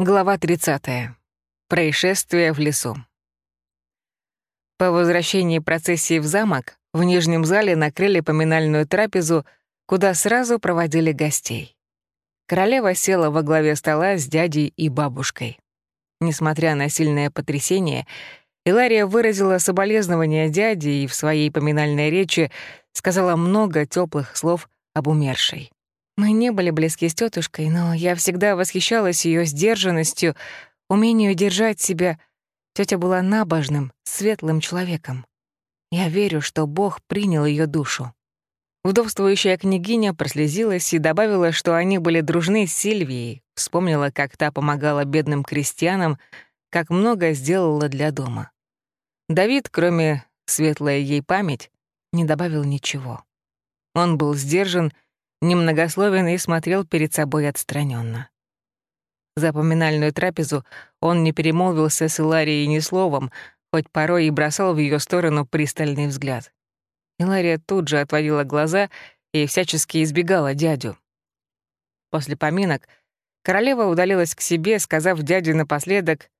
Глава 30. Происшествие в лесу. По возвращении процессии в замок в нижнем зале накрыли поминальную трапезу, куда сразу проводили гостей. Королева села во главе стола с дядей и бабушкой. Несмотря на сильное потрясение, Илария выразила соболезнования дяде и в своей поминальной речи сказала много теплых слов об умершей. Мы не были близки с тетушкой, но я всегда восхищалась ее сдержанностью, умению держать себя. Тетя была набожным, светлым человеком. Я верю, что Бог принял ее душу. Вдовствующая княгиня прослезилась и добавила, что они были дружны с Сильвией, вспомнила, как та помогала бедным крестьянам, как много сделала для дома. Давид, кроме светлая ей память, не добавил ничего. Он был сдержан немногословен и смотрел перед собой отстраненно. За поминальную трапезу он не перемолвился с Иларией ни словом, хоть порой и бросал в ее сторону пристальный взгляд. Илария тут же отводила глаза и всячески избегала дядю. После поминок королева удалилась к себе, сказав дяде напоследок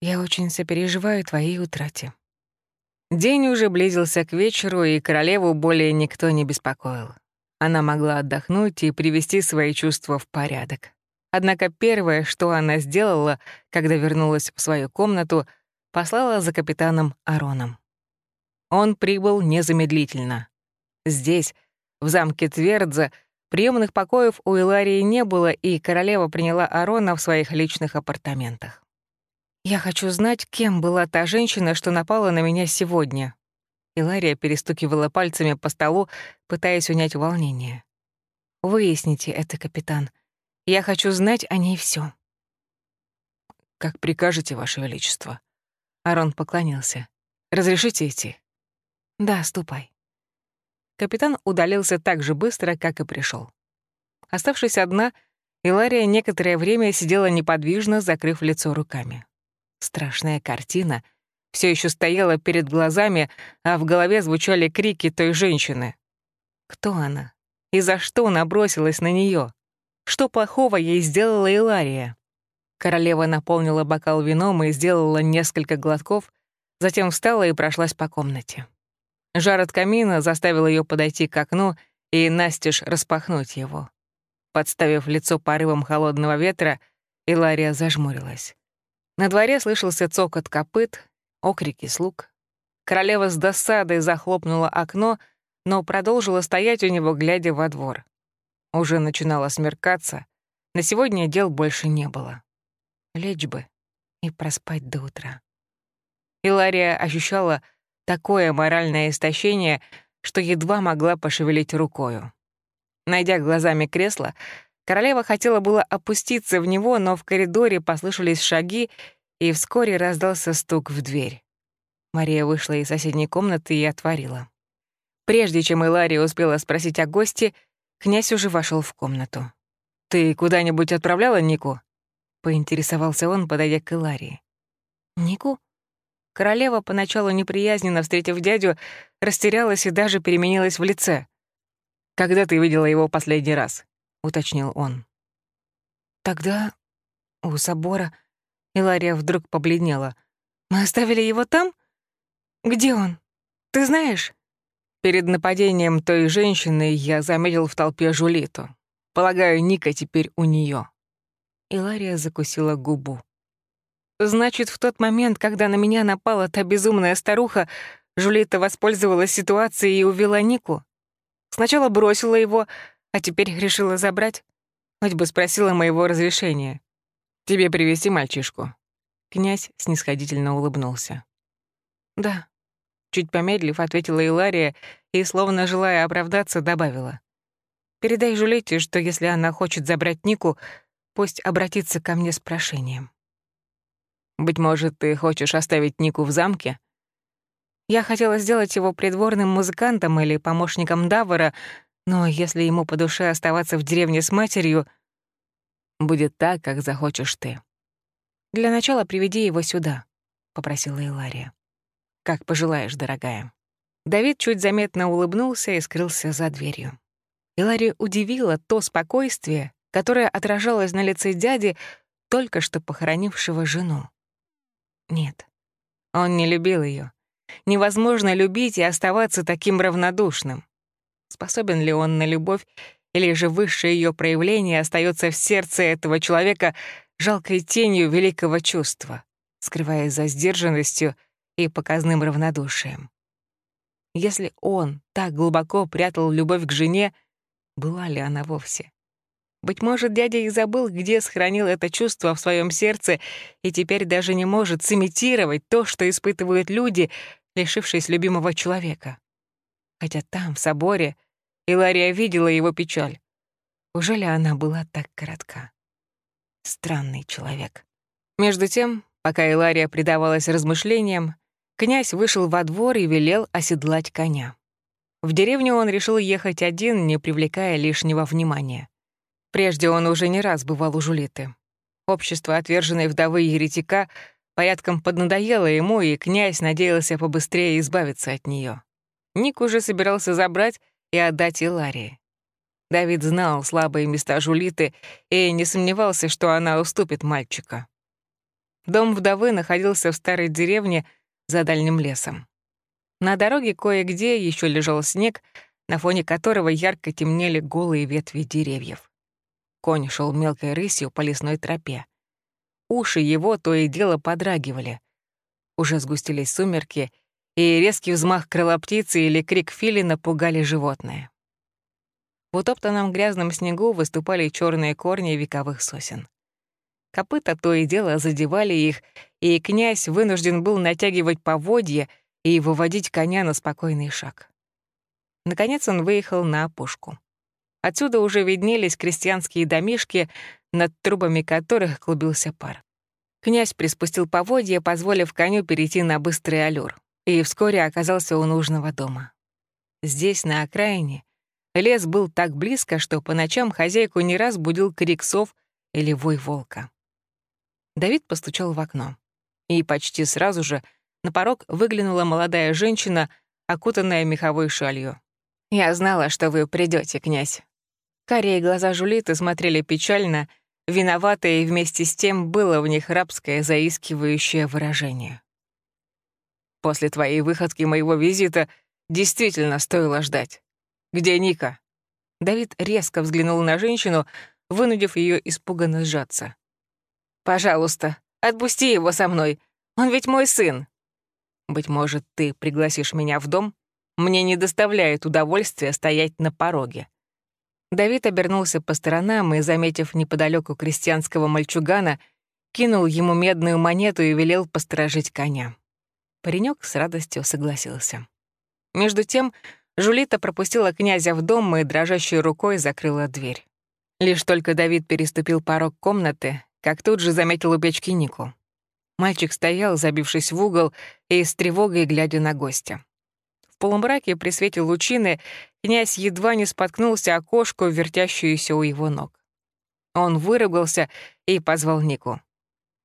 «Я очень сопереживаю твоей утрате». День уже близился к вечеру, и королеву более никто не беспокоил. Она могла отдохнуть и привести свои чувства в порядок. Однако первое, что она сделала, когда вернулась в свою комнату, послала за капитаном Ароном. Он прибыл незамедлительно. Здесь, в замке Твердза, приемных покоев у Иларии не было, и королева приняла Арона в своих личных апартаментах. «Я хочу знать, кем была та женщина, что напала на меня сегодня», Илария перестукивала пальцами по столу, пытаясь унять волнение. «Выясните это, капитан. Я хочу знать о ней все. «Как прикажете, Ваше Величество». Арон поклонился. «Разрешите идти?» «Да, ступай». Капитан удалился так же быстро, как и пришел. Оставшись одна, Илария некоторое время сидела неподвижно, закрыв лицо руками. Страшная картина — все еще стояла перед глазами, а в голове звучали крики той женщины. Кто она? И за что набросилась на нее? Что плохого ей сделала Илария? Королева наполнила бокал вином и сделала несколько глотков, затем встала и прошлась по комнате. Жар от камина заставил ее подойти к окну и настежь распахнуть его. Подставив лицо порывом холодного ветра, Илария зажмурилась. На дворе слышался цокот копыт, окрики слуг. Королева с досадой захлопнула окно, но продолжила стоять у него, глядя во двор. Уже начинало смеркаться. На сегодня дел больше не было. Лечь бы и проспать до утра. Илария ощущала такое моральное истощение, что едва могла пошевелить рукою. Найдя глазами кресло, королева хотела было опуститься в него, но в коридоре послышались шаги, и вскоре раздался стук в дверь. Мария вышла из соседней комнаты и отворила. Прежде чем Илария успела спросить о госте, князь уже вошел в комнату. «Ты куда-нибудь отправляла Нику?» — поинтересовался он, подойдя к Иларии. «Нику?» Королева, поначалу неприязненно встретив дядю, растерялась и даже переменилась в лице. «Когда ты видела его последний раз?» — уточнил он. «Тогда у собора...» Илария вдруг побледнела. «Мы оставили его там? Где он? Ты знаешь?» Перед нападением той женщины я заметил в толпе Жулиту. Полагаю, Ника теперь у нее. Илария закусила губу. «Значит, в тот момент, когда на меня напала та безумная старуха, Жулита воспользовалась ситуацией и увела Нику? Сначала бросила его, а теперь решила забрать? Хоть бы спросила моего разрешения. «Тебе привести мальчишку?» Князь снисходительно улыбнулся. «Да». Чуть помедлив, ответила Илария и, словно желая оправдаться, добавила. «Передай Жулете, что если она хочет забрать Нику, пусть обратится ко мне с прошением». «Быть может, ты хочешь оставить Нику в замке?» Я хотела сделать его придворным музыкантом или помощником Давара, но если ему по душе оставаться в деревне с матерью, Будет так, как захочешь ты. Для начала приведи его сюда, попросила Илария. Как пожелаешь, дорогая. Давид чуть заметно улыбнулся и скрылся за дверью. Илария удивила то спокойствие, которое отражалось на лице дяди, только что похоронившего жену. Нет, он не любил ее. Невозможно любить и оставаться таким равнодушным. Способен ли он на любовь, или же высшее ее проявление остается в сердце этого человека жалкой тенью великого чувства, скрываясь за сдержанностью и показным равнодушием? Если он так глубоко прятал любовь к жене, была ли она вовсе? Быть может, дядя и забыл, где сохранил это чувство в своем сердце, и теперь даже не может сымитировать то, что испытывают люди, лишившись любимого человека. Хотя там, в соборе, Илария видела его печаль. Уже ли она была так коротка? Странный человек. Между тем, пока Илария предавалась размышлениям, князь вышел во двор и велел оседлать коня. В деревню он решил ехать один, не привлекая лишнего внимания. Прежде он уже не раз бывал у Жулиты. Общество отверженной вдовы еретика порядком поднадоело ему, и князь надеялся побыстрее избавиться от нее. Ник уже собирался забрать и отдать Иларии. Давид знал слабые места Жулиты и не сомневался, что она уступит мальчика. Дом вдовы находился в старой деревне за дальним лесом. На дороге кое-где еще лежал снег, на фоне которого ярко темнели голые ветви деревьев. Конь шел мелкой рысью по лесной тропе. Уши его то и дело подрагивали. Уже сгустились сумерки, и резкий взмах крыла птицы или крик филина пугали животное. В утоптанном грязном снегу выступали черные корни вековых сосен. Копыта то и дело задевали их, и князь вынужден был натягивать поводья и выводить коня на спокойный шаг. Наконец он выехал на опушку. Отсюда уже виднелись крестьянские домишки, над трубами которых клубился пар. Князь приспустил поводья, позволив коню перейти на быстрый аллюр, и вскоре оказался у нужного дома. Здесь, на окраине, лес был так близко, что по ночам хозяйку не раз будил крик сов или вой волка. Давид постучал в окно, и почти сразу же на порог выглянула молодая женщина, окутанная меховой шалью. «Я знала, что вы придете, князь», Карие глаза Жулиты смотрели печально, виноватые, и вместе с тем было в них рабское заискивающее выражение. «После твоей выходки моего визита действительно стоило ждать. Где Ника?» Давид резко взглянул на женщину, вынудив ее испуганно сжаться. «Пожалуйста, отпусти его со мной. Он ведь мой сын. Быть может, ты пригласишь меня в дом? Мне не доставляет удовольствия стоять на пороге. Давид обернулся по сторонам и, заметив неподалеку крестьянского мальчугана, кинул ему медную монету и велел посторожить коня. Паренек с радостью согласился. Между тем, Жулита пропустила князя в дом и дрожащей рукой закрыла дверь. Лишь только Давид переступил порог комнаты, как тут же заметил у печки Нику. Мальчик стоял, забившись в угол и с тревогой глядя на гостя. В полумраке при свете лучины князь едва не споткнулся о кошку, вертящуюся у его ног. Он выругался и позвал Нику.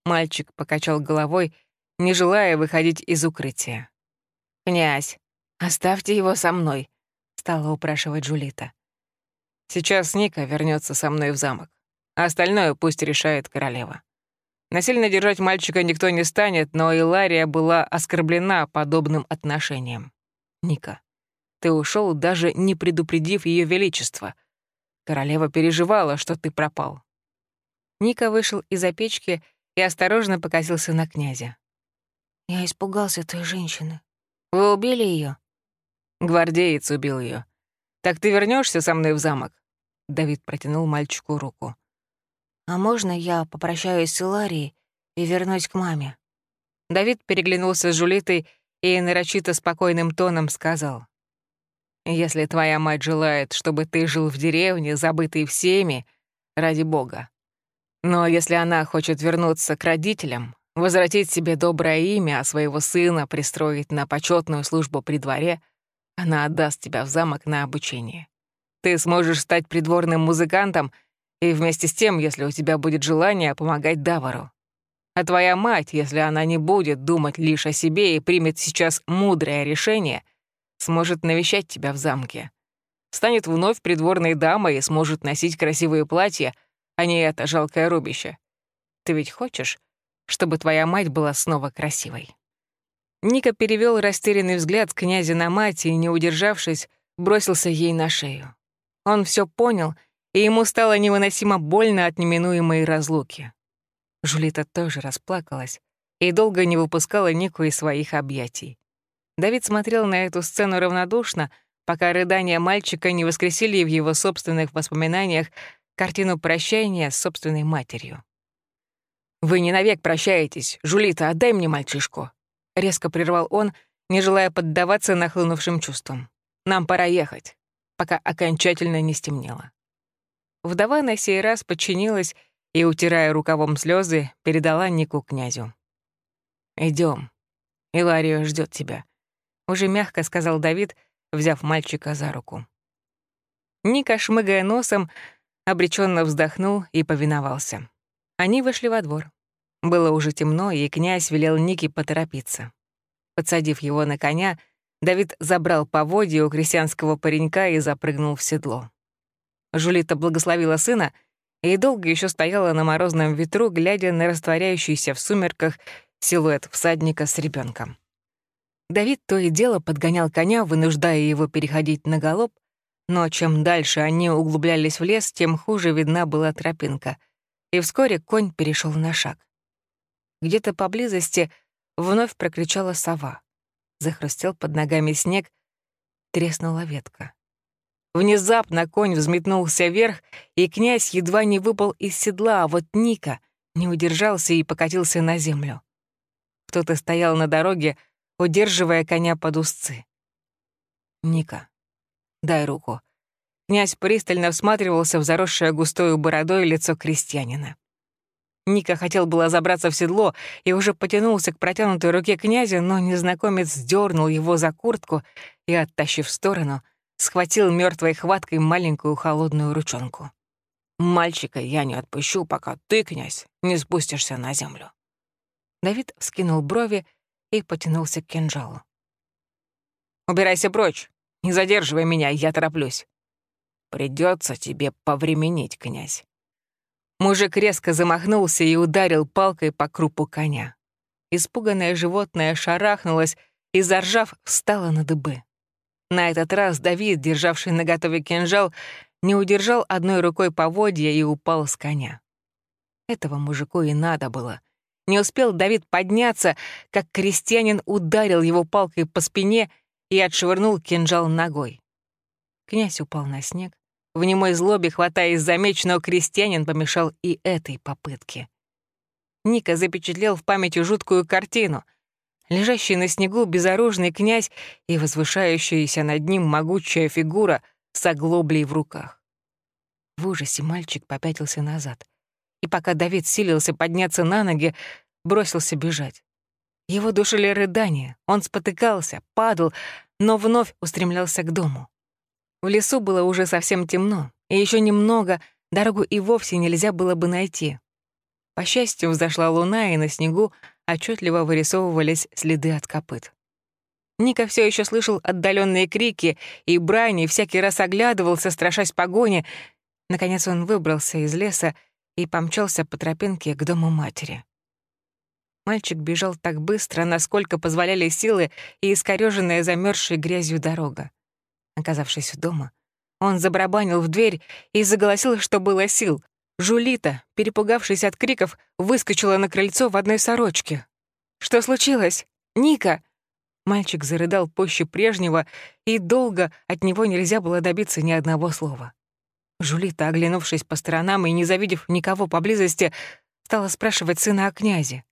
Мальчик покачал головой, не желая выходить из укрытия. «Князь, оставьте его со мной», — стала упрашивать Джулита. «Сейчас Ника вернется со мной в замок. А остальное пусть решает королева». Насильно держать мальчика никто не станет, но Илария была оскорблена подобным отношением. Ника. Ты ушел, даже не предупредив Ее Величество. Королева переживала, что ты пропал». Ника вышел из-за печки и осторожно покосился на князя. «Я испугался той женщины. Вы убили ее? «Гвардеец убил ее. Так ты вернешься со мной в замок?» Давид протянул мальчику руку. «А можно я попрощаюсь с Иларией и вернусь к маме?» Давид переглянулся с Жулитой и нарочито спокойным тоном сказал. «Если твоя мать желает, чтобы ты жил в деревне, забытый всеми, ради бога. Но если она хочет вернуться к родителям, возвратить себе доброе имя, а своего сына пристроить на почетную службу при дворе, она отдаст тебя в замок на обучение. Ты сможешь стать придворным музыкантом и вместе с тем, если у тебя будет желание, помогать Давару. А твоя мать, если она не будет думать лишь о себе и примет сейчас мудрое решение, сможет навещать тебя в замке. Станет вновь придворной дамой и сможет носить красивые платья, а не это жалкое рубище. Ты ведь хочешь, чтобы твоя мать была снова красивой?» Ника перевел растерянный взгляд с князя на мать и, не удержавшись, бросился ей на шею. Он все понял, и ему стало невыносимо больно от неминуемой разлуки. Жулита тоже расплакалась и долго не выпускала Нику из своих объятий. Давид смотрел на эту сцену равнодушно, пока рыдания мальчика не воскресили в его собственных воспоминаниях картину прощания с собственной матерью. «Вы не навек прощаетесь. Жулита, отдай мне мальчишку», — резко прервал он, не желая поддаваться нахлынувшим чувствам. «Нам пора ехать, пока окончательно не стемнело». Вдова на сей раз подчинилась и, утирая рукавом слезы, передала Нику князю. Идем. Илария ждет тебя», — уже мягко сказал Давид, взяв мальчика за руку. Ника, шмыгая носом, обреченно вздохнул и повиновался. Они вышли во двор. Было уже темно, и князь велел Нике поторопиться. Подсадив его на коня, Давид забрал поводья у крестьянского паренька и запрыгнул в седло. Жулита благословила сына и долго еще стояла на морозном ветру, глядя на растворяющийся в сумерках силуэт всадника с ребенком. Давид то и дело подгонял коня, вынуждая его переходить на галоп, но чем дальше они углублялись в лес, тем хуже видна была тропинка, и вскоре конь перешел на шаг. Где-то поблизости вновь прокричала сова. Захрустел под ногами снег, треснула ветка. Внезапно конь взметнулся вверх, и князь едва не выпал из седла, а вот Ника не удержался и покатился на землю. Кто-то стоял на дороге, удерживая коня под узцы. «Ника, дай руку». Князь пристально всматривался в заросшее густою бородой лицо крестьянина. Ника хотел было забраться в седло и уже потянулся к протянутой руке князя, но незнакомец дернул его за куртку и, оттащив в сторону, схватил мертвой хваткой маленькую холодную ручонку. «Мальчика я не отпущу, пока ты, князь, не спустишься на землю». Давид вскинул брови и потянулся к кинжалу. «Убирайся прочь! Не задерживай меня, я тороплюсь!» Придется тебе повременить, князь». Мужик резко замахнулся и ударил палкой по крупу коня. Испуганное животное шарахнулось и, заржав, встало на дыбы. На этот раз Давид, державший наготове кинжал, не удержал одной рукой поводья и упал с коня. Этого мужику и надо было. Не успел Давид подняться, как крестьянин ударил его палкой по спине и отшвырнул кинжал ногой. Князь упал на снег. В немой злобе, хватаясь за меч, но крестьянин помешал и этой попытке. Ника запечатлел в памяти жуткую картину — лежащий на снегу безоружный князь и возвышающаяся над ним могучая фигура с оглоблей в руках. В ужасе мальчик попятился назад, и пока Давид силился подняться на ноги, бросился бежать. Его душили рыдания, он спотыкался, падал, но вновь устремлялся к дому. В лесу было уже совсем темно, и еще немного дорогу и вовсе нельзя было бы найти. По счастью, взошла луна, и на снегу отчетливо вырисовывались следы от копыт. Ника все еще слышал отдаленные крики и брани, всякий раз оглядывался, страшась погони. Наконец он выбрался из леса и помчался по тропинке к дому матери. Мальчик бежал так быстро, насколько позволяли силы и искорёженная замерзшей грязью дорога. Оказавшись дома, он забарабанил в дверь и заголосил, что было сил. Жулита, перепугавшись от криков, выскочила на крыльцо в одной сорочке. «Что случилось? Ника!» Мальчик зарыдал позже прежнего, и долго от него нельзя было добиться ни одного слова. Жулита, оглянувшись по сторонам и не завидев никого поблизости, стала спрашивать сына о князе.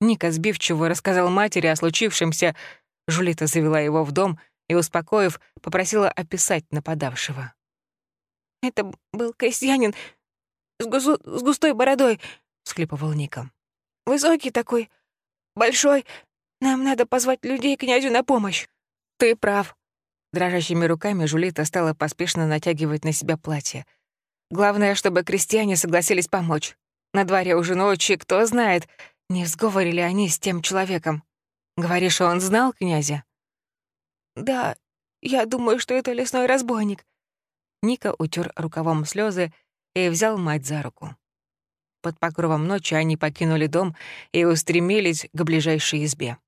Ника сбивчиво рассказал матери о случившемся. Жулита завела его в дом и, успокоив, попросила описать нападавшего. «Это был крестьянин с, гусу... с густой бородой», — всхлипывал Ника. «Высокий такой, большой. Нам надо позвать людей князю на помощь». «Ты прав». Дрожащими руками Жулита стала поспешно натягивать на себя платье. «Главное, чтобы крестьяне согласились помочь. На дворе уже ночи, кто знает, не сговорили они с тем человеком. Говоришь, он знал князя?» «Да, я думаю, что это лесной разбойник». Ника утер рукавом слезы и взял мать за руку. Под покровом ночи они покинули дом и устремились к ближайшей избе.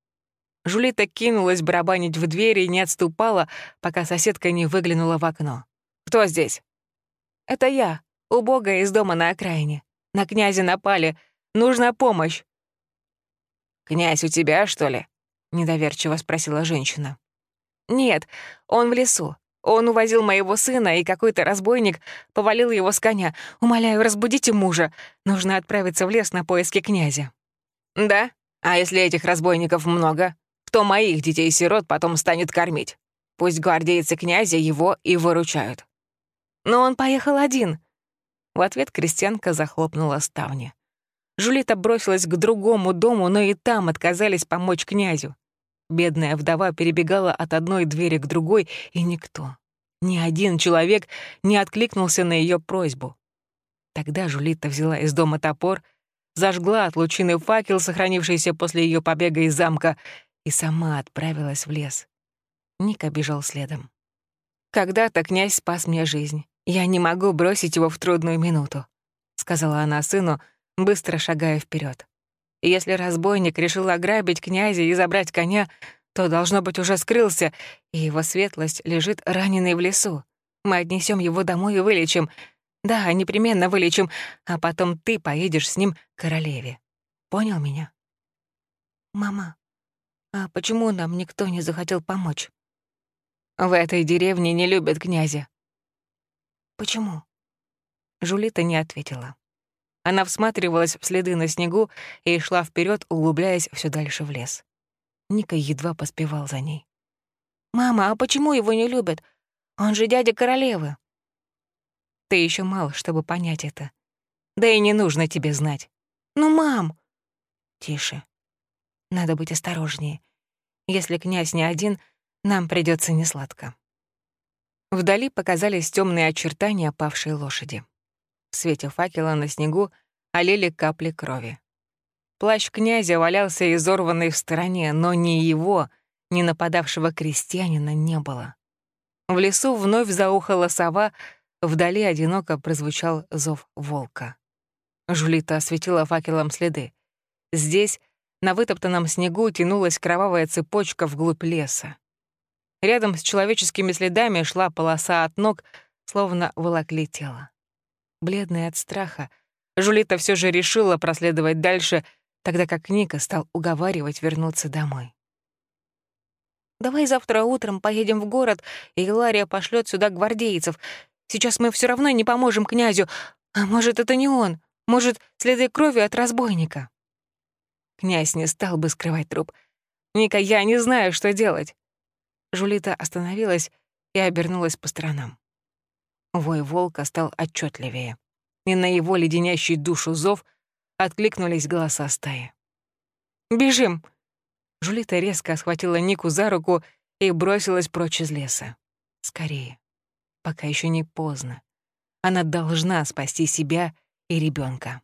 Жулита кинулась барабанить в дверь и не отступала, пока соседка не выглянула в окно. «Кто здесь?» «Это я, убогая из дома на окраине. На князя напали. Нужна помощь». «Князь у тебя, что ли?» — недоверчиво спросила женщина. «Нет, он в лесу. Он увозил моего сына, и какой-то разбойник повалил его с коня. Умоляю, разбудите мужа. Нужно отправиться в лес на поиски князя». «Да? А если этих разбойников много? Кто моих детей-сирот потом станет кормить? Пусть гвардейцы князя его и выручают». «Но он поехал один». В ответ крестьянка захлопнула ставни. Жулита бросилась к другому дому, но и там отказались помочь князю. Бедная вдова перебегала от одной двери к другой, и никто, ни один человек не откликнулся на ее просьбу. Тогда Жулита взяла из дома топор, зажгла от лучины факел, сохранившийся после ее побега из замка, и сама отправилась в лес. Ника бежал следом. «Когда-то князь спас мне жизнь. Я не могу бросить его в трудную минуту», — сказала она сыну, быстро шагая вперед. Если разбойник решил ограбить князя и забрать коня, то, должно быть, уже скрылся, и его светлость лежит раненый в лесу. Мы отнесем его домой и вылечим. Да, непременно вылечим, а потом ты поедешь с ним к королеве. Понял меня? Мама, а почему нам никто не захотел помочь? В этой деревне не любят князя. Почему? Жулита не ответила. Она всматривалась в следы на снегу и шла вперед, углубляясь все дальше в лес. Ника едва поспевал за ней. «Мама, а почему его не любят? Он же дядя королевы». «Ты еще мал, чтобы понять это. Да и не нужно тебе знать». «Ну, мам!» «Тише. Надо быть осторожнее. Если князь не один, нам придется несладко». Вдали показались темные очертания опавшей лошади. В свете факела на снегу олели капли крови. Плащ князя валялся изорванный в стороне, но ни его, ни нападавшего крестьянина не было. В лесу вновь заухала сова, вдали одиноко прозвучал зов волка. Жулита осветила факелом следы. Здесь, на вытоптанном снегу, тянулась кровавая цепочка вглубь леса. Рядом с человеческими следами шла полоса от ног, словно волокли тело. Бледная от страха, Жулита все же решила проследовать дальше, тогда как Ника стал уговаривать вернуться домой. «Давай завтра утром поедем в город, и Лария пошлет сюда гвардейцев. Сейчас мы все равно не поможем князю. А может, это не он? Может, следы крови от разбойника?» Князь не стал бы скрывать труп. «Ника, я не знаю, что делать». Жулита остановилась и обернулась по сторонам. Вой волка стал отчетливее, и на его леденящий душу зов откликнулись голоса стаи. «Бежим!» Жулита резко схватила Нику за руку и бросилась прочь из леса. Скорее, пока еще не поздно. Она должна спасти себя и ребенка.